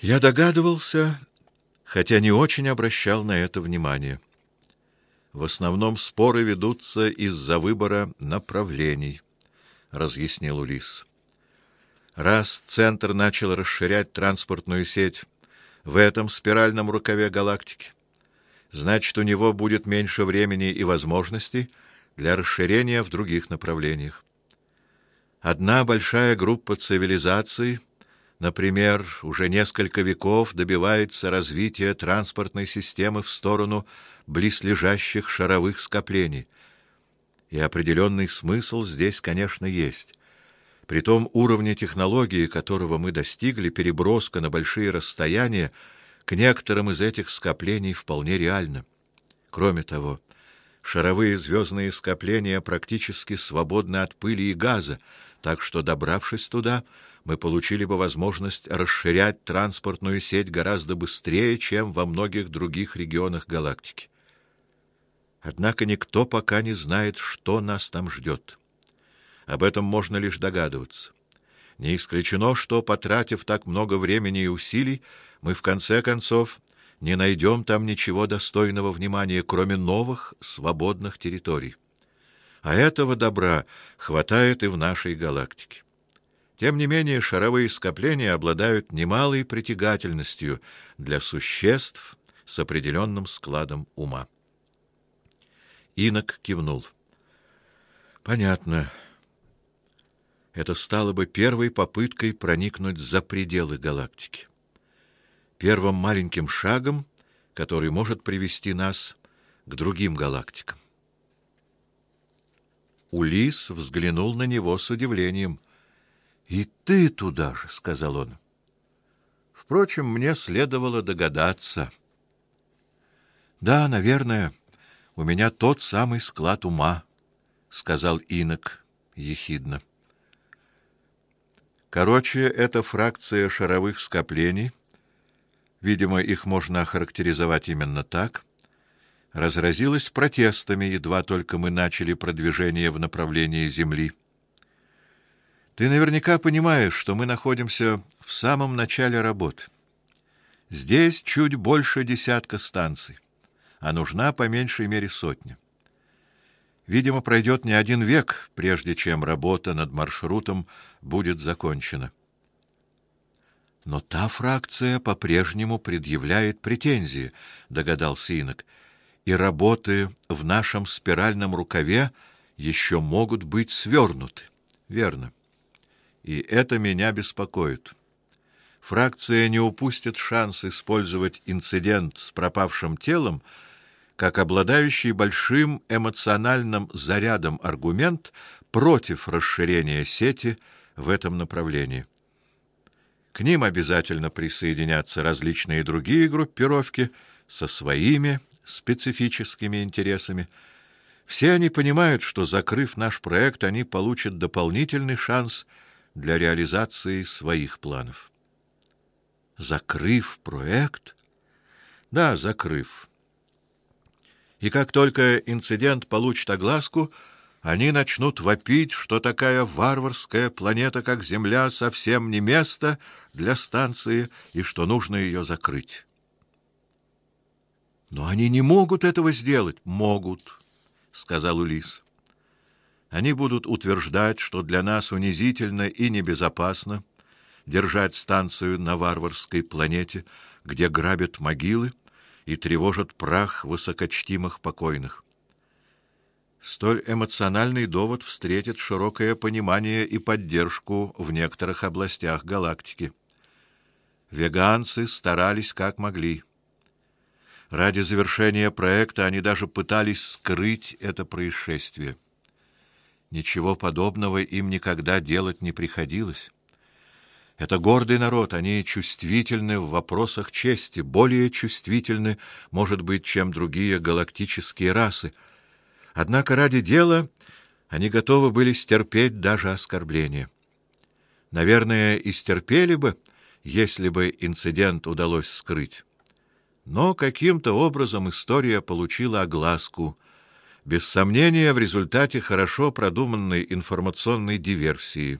Я догадывался, хотя не очень обращал на это внимание. В основном споры ведутся из-за выбора направлений, разъяснил Улис. Раз центр начал расширять транспортную сеть в этом спиральном рукаве галактики, значит, у него будет меньше времени и возможностей для расширения в других направлениях. Одна большая группа цивилизаций, например, уже несколько веков добивается развития транспортной системы в сторону близлежащих шаровых скоплений. И определенный смысл здесь, конечно, есть. При том уровне технологии, которого мы достигли, переброска на большие расстояния к некоторым из этих скоплений вполне реальна. Кроме того, шаровые звездные скопления практически свободны от пыли и газа, так что, добравшись туда, мы получили бы возможность расширять транспортную сеть гораздо быстрее, чем во многих других регионах галактики. Однако никто пока не знает, что нас там ждет. Об этом можно лишь догадываться. Не исключено, что, потратив так много времени и усилий, мы в конце концов не найдем там ничего достойного внимания, кроме новых свободных территорий. А этого добра хватает и в нашей галактике. Тем не менее, шаровые скопления обладают немалой притягательностью для существ с определенным складом ума. Инок кивнул. Понятно. Это стало бы первой попыткой проникнуть за пределы галактики. Первым маленьким шагом, который может привести нас к другим галактикам. Улис взглянул на него с удивлением. "И ты туда же", сказал он. Впрочем, мне следовало догадаться. Да, наверное, у меня тот самый склад ума, сказал Инок ехидно. Короче, эта фракция шаровых скоплений, видимо, их можно охарактеризовать именно так, разразилась протестами, едва только мы начали продвижение в направлении Земли. Ты наверняка понимаешь, что мы находимся в самом начале работы. Здесь чуть больше десятка станций, а нужна по меньшей мере сотня. Видимо, пройдет не один век, прежде чем работа над маршрутом будет закончена. Но та фракция по-прежнему предъявляет претензии, догадался Инок и работы в нашем спиральном рукаве еще могут быть свернуты. Верно. И это меня беспокоит. Фракция не упустит шанс использовать инцидент с пропавшим телом как обладающий большим эмоциональным зарядом аргумент против расширения сети в этом направлении. К ним обязательно присоединятся различные другие группировки со своими специфическими интересами. Все они понимают, что закрыв наш проект, они получат дополнительный шанс для реализации своих планов. Закрыв проект? Да, закрыв. И как только инцидент получит огласку, они начнут вопить, что такая варварская планета, как Земля, совсем не место для станции и что нужно ее закрыть. Но они не могут этого сделать. Могут, сказал Улис. Они будут утверждать, что для нас унизительно и небезопасно держать станцию на варварской планете, где грабят могилы и тревожат прах высокочтимых покойных. Столь эмоциональный довод встретит широкое понимание и поддержку в некоторых областях галактики. Веганцы старались как могли. Ради завершения проекта они даже пытались скрыть это происшествие. Ничего подобного им никогда делать не приходилось. Это гордый народ, они чувствительны в вопросах чести, более чувствительны, может быть, чем другие галактические расы. Однако ради дела они готовы были стерпеть даже оскорбления. Наверное, и стерпели бы, если бы инцидент удалось скрыть. Но каким-то образом история получила огласку, без сомнения, в результате хорошо продуманной информационной диверсии.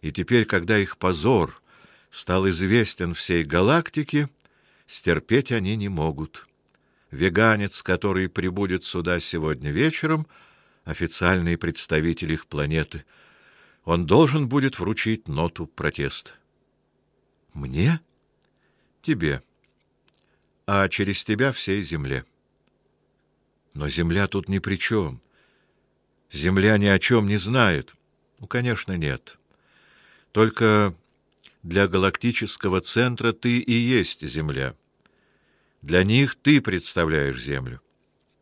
И теперь, когда их позор стал известен всей галактике, стерпеть они не могут. Веганец, который прибудет сюда сегодня вечером, официальный представитель их планеты, он должен будет вручить ноту протеста. Мне? Тебе. А через тебя всей земле. Но земля тут ни при чем. Земля ни о чем не знает. Ну, конечно, нет. Только для галактического центра ты и есть земля. Для них ты представляешь землю.